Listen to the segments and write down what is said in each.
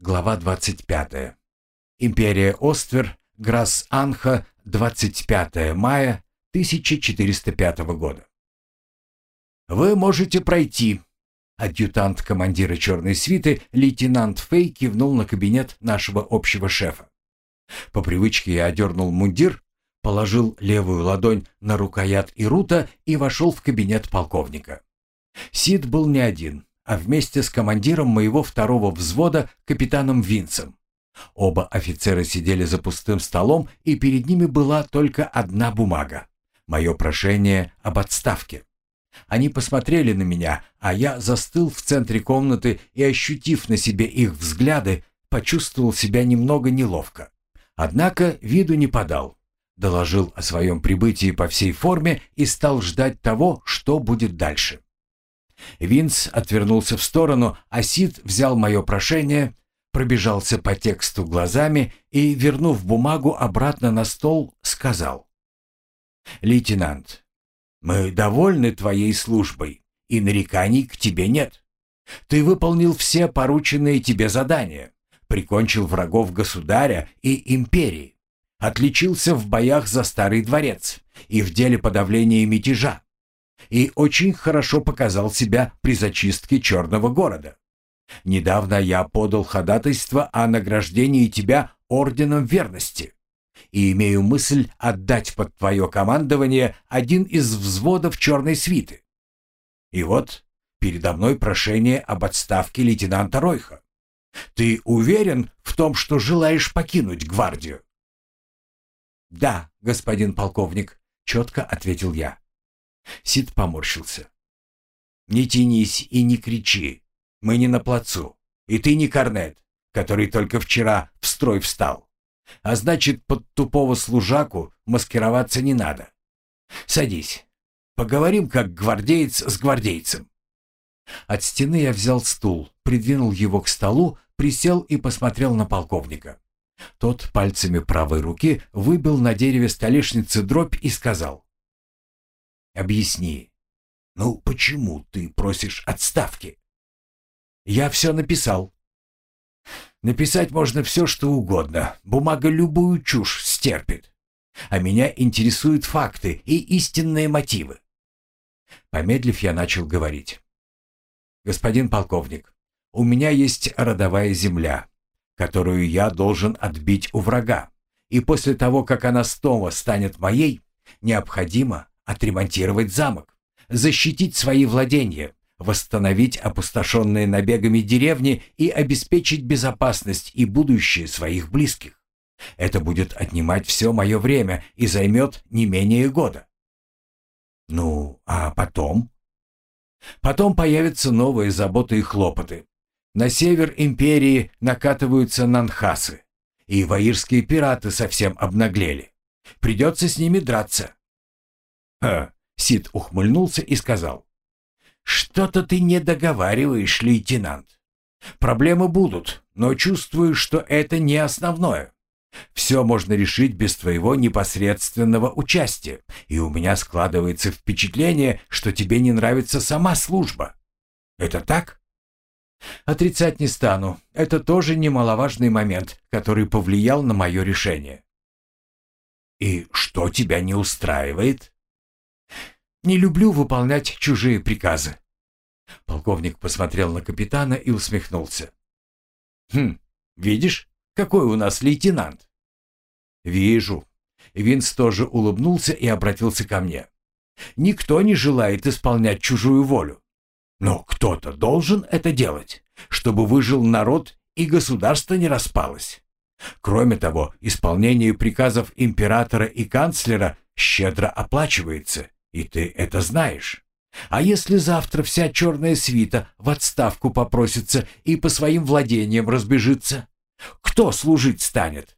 Глава 25. Империя Оствер, Грасс-Анха, 25 мая 1405 года. «Вы можете пройти», Адъютант командира черной свиты, лейтенант Фей, кивнул на кабинет нашего общего шефа. По привычке я одернул мундир, положил левую ладонь на рукоять Ирута и вошел в кабинет полковника. Сид был не один, а вместе с командиром моего второго взвода, капитаном Винсом. Оба офицера сидели за пустым столом, и перед ними была только одна бумага. Мое прошение об отставке. Они посмотрели на меня, а я застыл в центре комнаты и, ощутив на себе их взгляды, почувствовал себя немного неловко. Однако виду не подал. Доложил о своем прибытии по всей форме и стал ждать того, что будет дальше. Винс отвернулся в сторону, а Сид взял мое прошение, пробежался по тексту глазами и, вернув бумагу обратно на стол, сказал. «Лейтенант, мы довольны твоей службой, и нареканий к тебе нет. Ты выполнил все порученные тебе задания, прикончил врагов государя и империи, отличился в боях за Старый дворец и в деле подавления мятежа, и очень хорошо показал себя при зачистке Черного города. Недавно я подал ходатайство о награждении тебя орденом верности и имею мысль отдать под твое командование один из взводов черной свиты. И вот передо мной прошение об отставке лейтенанта Ройха. Ты уверен в том, что желаешь покинуть гвардию? Да, господин полковник, четко ответил я. Сид поморщился. Не тянись и не кричи. Мы не на плацу. И ты не корнет, который только вчера в строй встал. А значит, под тупого служаку маскироваться не надо. Садись. Поговорим, как гвардеец с гвардейцем. От стены я взял стул, придвинул его к столу, присел и посмотрел на полковника. Тот пальцами правой руки выбил на дереве столешницы дробь и сказал. «Объясни, ну почему ты просишь отставки?» «Я все написал», Написать можно все, что угодно. Бумага любую чушь стерпит. А меня интересуют факты и истинные мотивы. Помедлив, я начал говорить. «Господин полковник, у меня есть родовая земля, которую я должен отбить у врага, и после того, как она снова станет моей, необходимо отремонтировать замок, защитить свои владения, восстановить опустошенные набегами деревни и обеспечить безопасность и будущее своих близких. Это будет отнимать все мое время и займет не менее года. Ну, а потом? Потом появятся новые заботы и хлопоты. На север империи накатываются нанхасы, и ваирские пираты совсем обнаглели. Придется с ними драться. Ха, Сид ухмыльнулся и сказал. «Что-то ты не договариваешь, лейтенант. Проблемы будут, но чувствую, что это не основное. Все можно решить без твоего непосредственного участия, и у меня складывается впечатление, что тебе не нравится сама служба. Это так?» Отрицать не стану. Это тоже немаловажный момент, который повлиял на мое решение. «И что тебя не устраивает?» Не люблю выполнять чужие приказы». Полковник посмотрел на капитана и усмехнулся. «Хм, видишь, какой у нас лейтенант?» «Вижу». Винс тоже улыбнулся и обратился ко мне. «Никто не желает исполнять чужую волю. Но кто-то должен это делать, чтобы выжил народ и государство не распалось. Кроме того, исполнение приказов императора и канцлера щедро оплачивается, и ты это знаешь. А если завтра вся черная свита в отставку попросится и по своим владениям разбежится? Кто служить станет?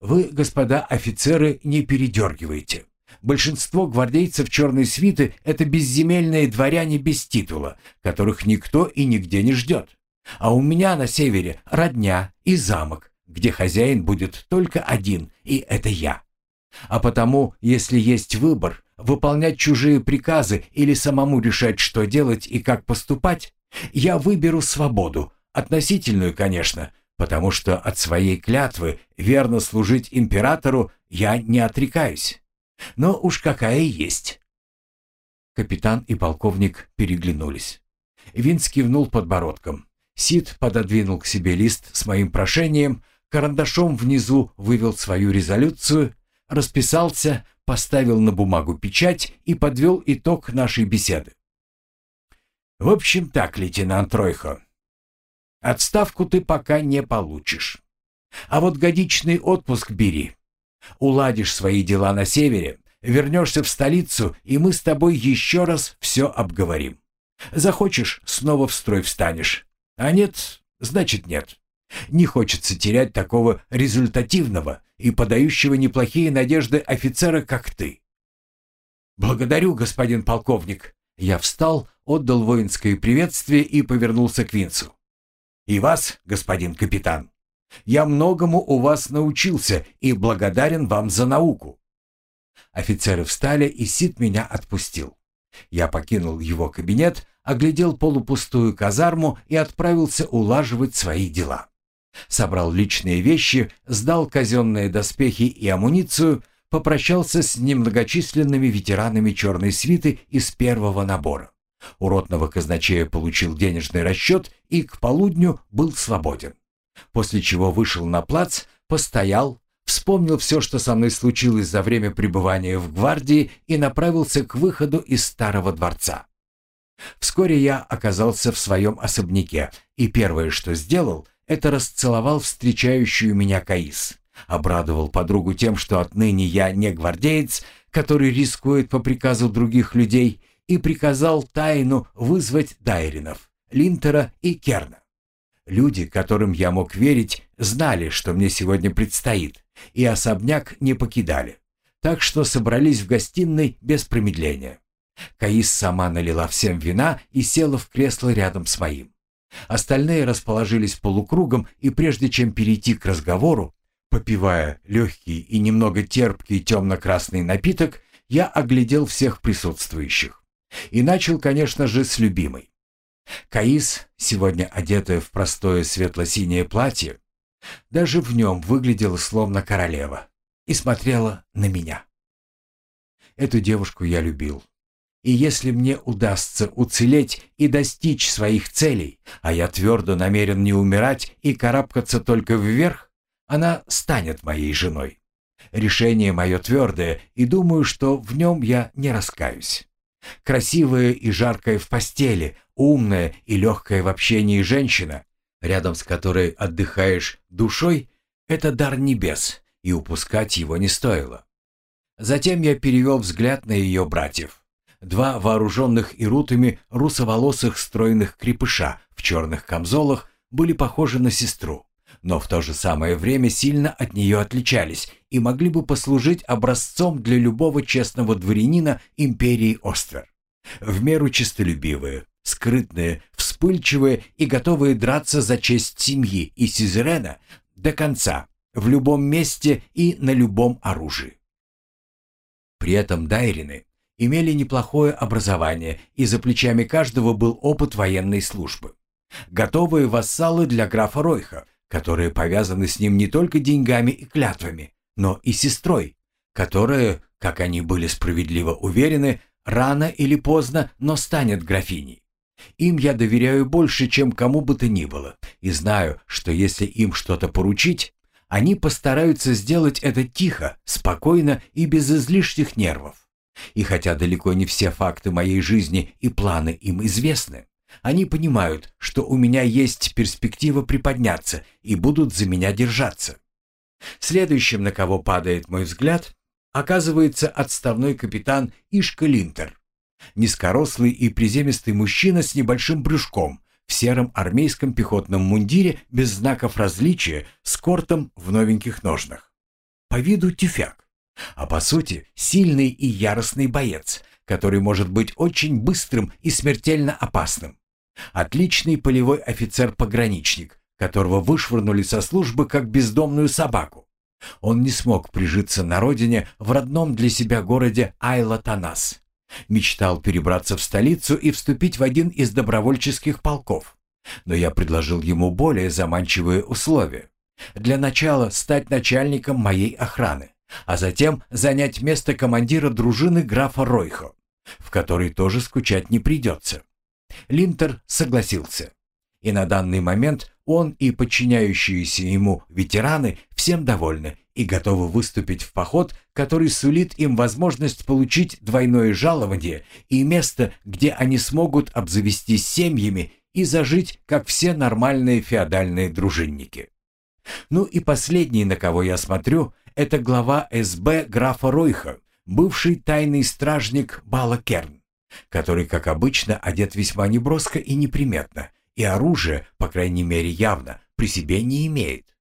Вы, господа офицеры, не передергивайте. Большинство гвардейцев черной свиты — это безземельные дворяне без титула, которых никто и нигде не ждет. А у меня на севере родня и замок, где хозяин будет только один, и это я. А потому, если есть выбор, выполнять чужие приказы или самому решать, что делать и как поступать, я выберу свободу, Относительную, конечно, потому что от своей клятвы верно служить императору я не отрекаюсь. Но уж какая есть. Капитан и полковник переглянулись. Винс кивнул подбородком. Сид пододвинул к себе лист с моим прошением, карандашом внизу вывел свою резолюцию, расписался, поставил на бумагу печать и подвел итог нашей беседы. В общем так, лейтенант Тройхо, отставку ты пока не получишь. А вот годичный отпуск бери. Уладишь свои дела на севере, вернешься в столицу, и мы с тобой еще раз все обговорим. Захочешь, снова в строй встанешь. А нет, значит нет. Не хочется терять такого результативного и подающего неплохие надежды офицера, как ты. Благодарю, господин полковник. Я встал, отдал воинское приветствие и повернулся к Винцу. И вас, господин капитан. Я многому у вас научился и благодарен вам за науку. Офицеры встали, и Сид меня отпустил. Я покинул его кабинет, оглядел полупустую казарму и отправился улаживать свои дела. Собрал личные вещи, сдал казенные доспехи и амуницию, попрощался с немногочисленными ветеранами черной свиты из первого набора. У ротного казначея получил денежный расчет и к полудню был свободен. После чего вышел на плац, постоял, вспомнил все, что со мной случилось за время пребывания в гвардии и направился к выходу из старого дворца. Вскоре я оказался в своем особняке, и первое, что сделал, это расцеловал встречающую меня Каис. Обрадовал подругу тем, что отныне я не гвардеец, который рискует по приказу других людей, и приказал тайну вызвать Дайринов, Линтера и Керна. Люди, которым я мог верить, знали, что мне сегодня предстоит, и особняк не покидали. Так что собрались в гостиной без промедления. Каис сама налила всем вина и села в кресло рядом с моим. Остальные расположились полукругом, и прежде чем перейти к разговору, попивая легкий и немного терпкий темно-красный напиток, я оглядел всех присутствующих. И начал, конечно же, с любимой. Каис, сегодня одетая в простое светло-синее платье, даже в нем выглядела словно королева и смотрела на меня. Эту девушку я любил. И если мне удастся уцелеть и достичь своих целей, а я твердо намерен не умирать и карабкаться только вверх, она станет моей женой. Решение мое твердое, и думаю, что в нем я не раскаюсь. Красивая и жаркая в постели, умная и легкая в общении женщина, рядом с которой отдыхаешь душой, это дар небес, и упускать его не стоило. Затем я перевел взгляд на ее братьев. Два вооруженных ирутами русоволосых стройных крепыша в черных камзолах были похожи на сестру, но в то же самое время сильно от нее отличались и могли бы послужить образцом для любого честного дворянина империи Оствер. В меру честолюбивые, скрытные, вспыльчивые и готовые драться за честь семьи и сюзерена до конца, в любом месте и на любом оружии. При этом дайрины имели неплохое образование, и за плечами каждого был опыт военной службы. Готовые вассалы для графа Ройха, которые повязаны с ним не только деньгами и клятвами, но и сестрой, которая, как они были справедливо уверены, рано или поздно, но станет графиней. Им я доверяю больше, чем кому бы то ни было, и знаю, что если им что-то поручить, они постараются сделать это тихо, спокойно и без излишних нервов. И хотя далеко не все факты моей жизни и планы им известны, они понимают, что у меня есть перспектива приподняться и будут за меня держаться. Следующим, на кого падает мой взгляд, оказывается отставной капитан Ишка Линтер. Низкорослый и приземистый мужчина с небольшим брюшком, в сером армейском пехотном мундире без знаков различия, с кортом в новеньких ножнах. По виду тюфяк, а по сути сильный и яростный боец, который может быть очень быстрым и смертельно опасным. Отличный полевой офицер-пограничник, которого вышвырнули со службы как бездомную собаку. Он не смог прижиться на родине в родном для себя городе Айла-Танас. Мечтал перебраться в столицу и вступить в один из добровольческих полков. Но я предложил ему более заманчивые условия. Для начала стать начальником моей охраны, а затем занять место командира дружины графа Ройхо, в которой тоже скучать не придется. Линтер согласился. И на данный момент он и подчиняющиеся ему ветераны всем довольны и готовы выступить в поход, который сулит им возможность получить двойное жалование и место, где они смогут обзавестись семьями и зажить, как все нормальные феодальные дружинники. Ну и последний, на кого я смотрю, это глава СБ графа Ройха, бывший тайный стражник Бала Керн, который, как обычно, одет весьма неброско и неприметно, и оружие, по крайней мере явно, при себе не имеет.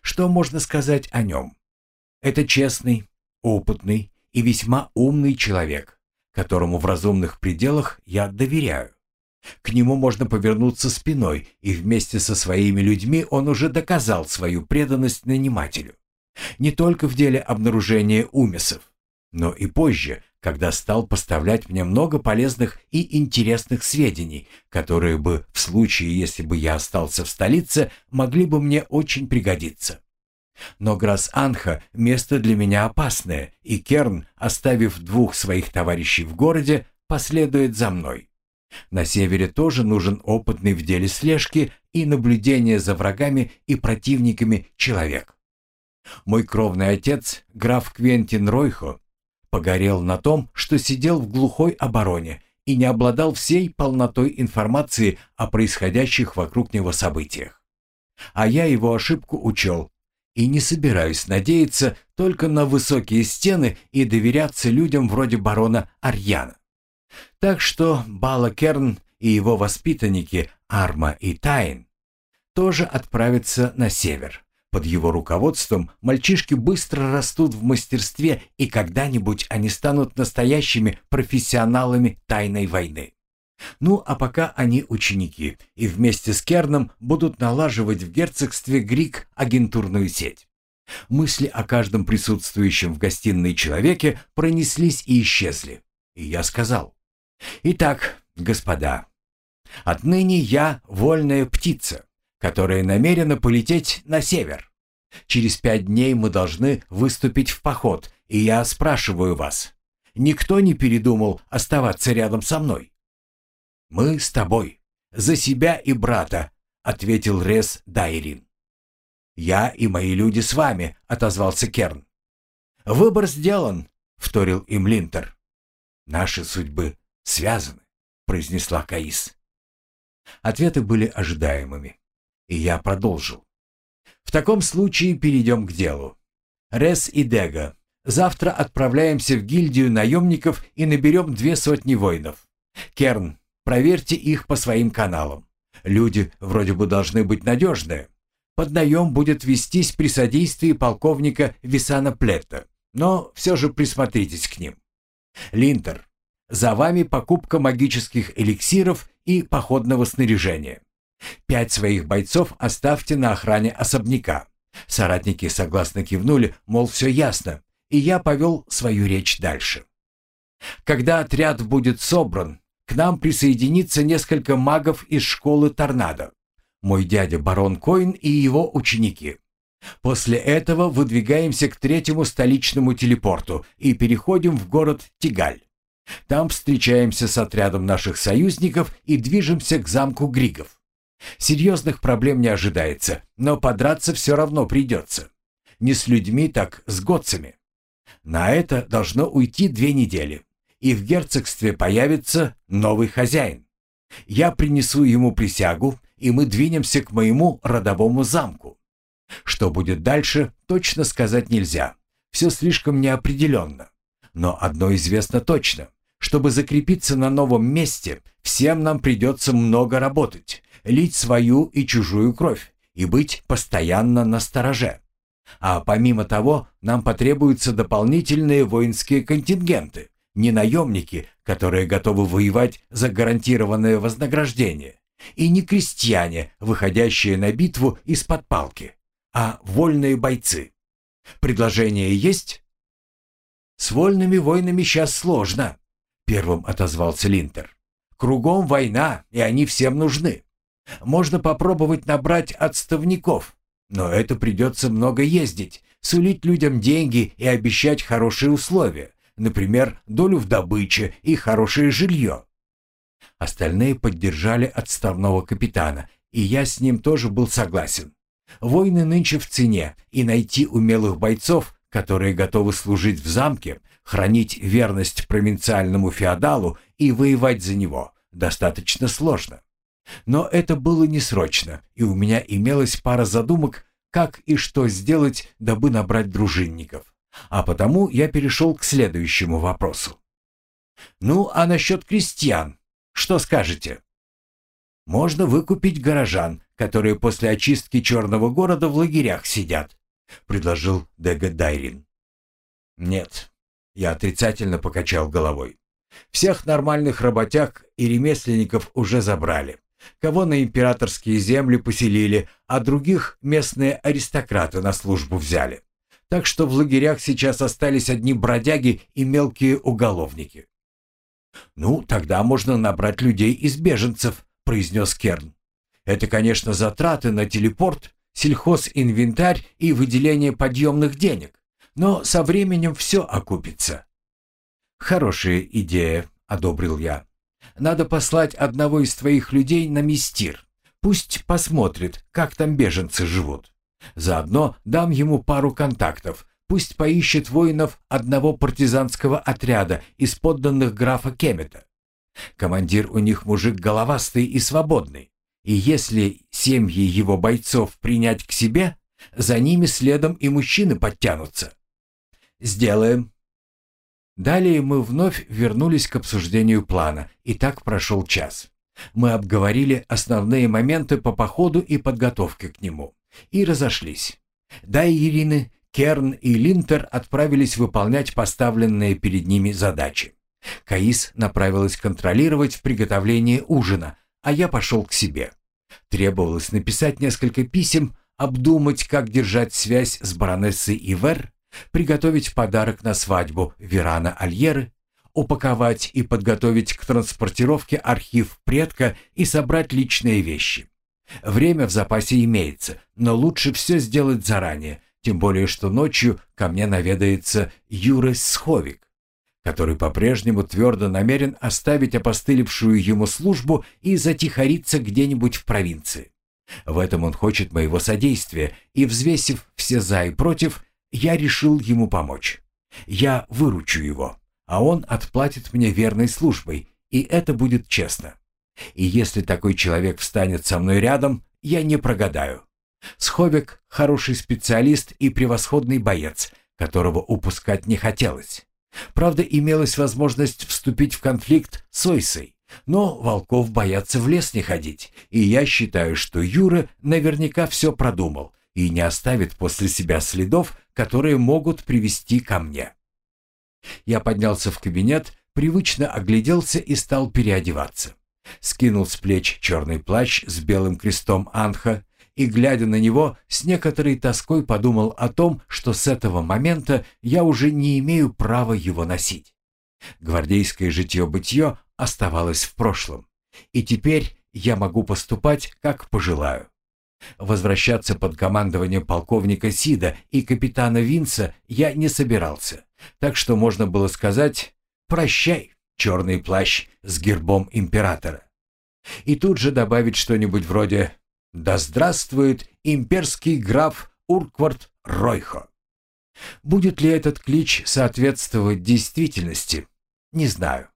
Что можно сказать о нем? Это честный, опытный и весьма умный человек, которому в разумных пределах я доверяю. К нему можно повернуться спиной, и вместе со своими людьми он уже доказал свою преданность нанимателю. Не только в деле обнаружения умесов, но и позже, когда стал поставлять мне много полезных и интересных сведений, которые бы, в случае, если бы я остался в столице, могли бы мне очень пригодиться. Но Грас-Анха – место для меня опасное, и Керн, оставив двух своих товарищей в городе, последует за мной. На севере тоже нужен опытный в деле слежки и наблюдения за врагами и противниками человек. Мой кровный отец, граф Квентин Ройхо, погорел на том, что сидел в глухой обороне и не обладал всей полнотой информации о происходящих вокруг него событиях. А я его ошибку учел и не собираюсь надеяться только на высокие стены и доверяться людям вроде барона Арьяна. Так что Бала Керн и его воспитанники Арма и Тайн тоже отправятся на север. Под его руководством мальчишки быстро растут в мастерстве, и когда-нибудь они станут настоящими профессионалами тайной войны. Ну, а пока они ученики, и вместе с Керном будут налаживать в герцогстве Грик агентурную сеть. Мысли о каждом присутствующем в гостиной человеке пронеслись и исчезли. И я сказал, «Итак, господа, отныне я вольная птица, которая намерена полететь на север. Через пять дней мы должны выступить в поход, и я спрашиваю вас, никто не передумал оставаться рядом со мной?» «Мы с тобой, за себя и брата», — ответил Рес Дайрин. «Я и мои люди с вами», — отозвался Керн. «Выбор сделан», — вторил им Линтер. «Наши судьбы связаны», — произнесла Каис. Ответы были ожидаемыми. И я продолжил. В таком случае перейдем к делу. Рес и Дега, завтра отправляемся в гильдию наемников и наберем две сотни воинов. Керн, проверьте их по своим каналам. Люди вроде бы должны быть надежные. Поднаем будет вестись при содействии полковника Висана Плетта, но все же присмотритесь к ним. Линтер, за вами покупка магических эликсиров и походного снаряжения. Пять своих бойцов оставьте на охране особняка. Соратники согласно кивнули, мол, все ясно, и я повел свою речь дальше. Когда отряд будет собран, к нам присоединится несколько магов из школы Торнадо. Мой дядя барон Коин и его ученики. После этого выдвигаемся к третьему столичному телепорту и переходим в город Тигаль. Там встречаемся с отрядом наших союзников и движемся к замку Григов. Серьезных проблем не ожидается, но подраться все равно придется. Не с людьми, так с годцами. На это должно уйти две недели, и в герцогстве появится новый хозяин. Я принесу ему присягу, и мы двинемся к моему родовому замку. Что будет дальше, точно сказать нельзя. Все слишком неопределенно. Но одно известно точно. Чтобы закрепиться на новом месте, всем нам придется много работать, лить свою и чужую кровь и быть постоянно на стороже. А помимо того, нам потребуются дополнительные воинские контингенты, не наемники, которые готовы воевать за гарантированное вознаграждение, и не крестьяне, выходящие на битву из-под палки, а вольные бойцы. Предложение есть? С вольными воинами сейчас сложно, первым отозвался Линтер. Кругом война, и они всем нужны. Можно попробовать набрать отставников, но это придется много ездить, сулить людям деньги и обещать хорошие условия, например, долю в добыче и хорошее жилье. Остальные поддержали отставного капитана, и я с ним тоже был согласен. Войны нынче в цене, и найти умелых бойцов, которые готовы служить в замке, хранить верность провинциальному феодалу и воевать за него, достаточно сложно. Но это было не срочно, и у меня имелась пара задумок, как и что сделать, дабы набрать дружинников. А потому я перешел к следующему вопросу. «Ну, а насчет крестьян, что скажете?» «Можно выкупить горожан, которые после очистки черного города в лагерях сидят», — предложил Дега Дайрин. «Нет», — я отрицательно покачал головой. «Всех нормальных работяг и ремесленников уже забрали кого на императорские земли поселили, а других местные аристократы на службу взяли. Так что в лагерях сейчас остались одни бродяги и мелкие уголовники. «Ну, тогда можно набрать людей из беженцев», — произнес Керн. «Это, конечно, затраты на телепорт, сельхозинвентарь и выделение подъемных денег, но со временем все окупится». «Хорошая идея», — одобрил я. Надо послать одного из твоих людей на Мистир. Пусть посмотрит, как там беженцы живут. Заодно дам ему пару контактов. Пусть поищет воинов одного партизанского отряда из подданных графа Кемета. Командир у них мужик головастый и свободный. И если семьи его бойцов принять к себе, за ними следом и мужчины подтянутся. Сделаем, Далее мы вновь вернулись к обсуждению плана, и так прошел час. Мы обговорили основные моменты по походу и подготовке к нему. И разошлись. Дай Ирины, Керн и Линтер отправились выполнять поставленные перед ними задачи. Каис направилась контролировать приготовление ужина, а я пошел к себе. Требовалось написать несколько писем, обдумать, как держать связь с баронессой Ивер приготовить подарок на свадьбу Верана Альеры, упаковать и подготовить к транспортировке архив предка и собрать личные вещи. Время в запасе имеется, но лучше все сделать заранее, тем более что ночью ко мне наведается Юрес Сховик, который по-прежнему твердо намерен оставить опостылевшую ему службу и затихариться где-нибудь в провинции. В этом он хочет моего содействия, и, взвесив все «за» и «против», я решил ему помочь. Я выручу его, а он отплатит мне верной службой, и это будет честно. И если такой человек встанет со мной рядом, я не прогадаю. Сховик – хороший специалист и превосходный боец, которого упускать не хотелось. Правда, имелась возможность вступить в конфликт с Ойсой, но волков боятся в лес не ходить, и я считаю, что Юра наверняка все продумал и не оставит после себя следов, которые могут привести ко мне. Я поднялся в кабинет, привычно огляделся и стал переодеваться. Скинул с плеч черный плащ с белым крестом Анха и, глядя на него, с некоторой тоской подумал о том, что с этого момента я уже не имею права его носить. Гвардейское житье-бытие оставалось в прошлом, и теперь я могу поступать, как пожелаю. Возвращаться под командование полковника Сида и капитана Винса я не собирался, так что можно было сказать «прощай, черный плащ с гербом императора». И тут же добавить что-нибудь вроде «Да здравствует имперский граф Урквард Ройхо». Будет ли этот клич соответствовать действительности, не знаю.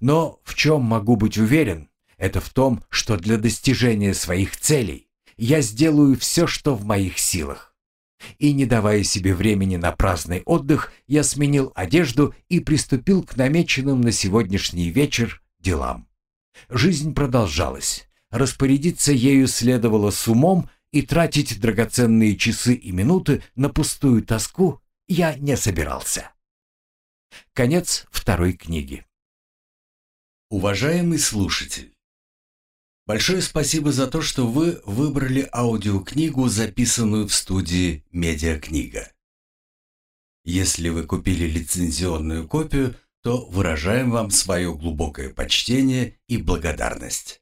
Но в чем могу быть уверен, это в том, что для достижения своих целей я сделаю все, что в моих силах. И не давая себе времени на праздный отдых, я сменил одежду и приступил к намеченным на сегодняшний вечер делам. Жизнь продолжалась. Распорядиться ею следовало с умом, и тратить драгоценные часы и минуты на пустую тоску я не собирался. Конец второй книги. Уважаемый слушатель! Большое спасибо за то, что вы выбрали аудиокнигу, записанную в студии «Медиакнига». Если вы купили лицензионную копию, то выражаем вам свое глубокое почтение и благодарность.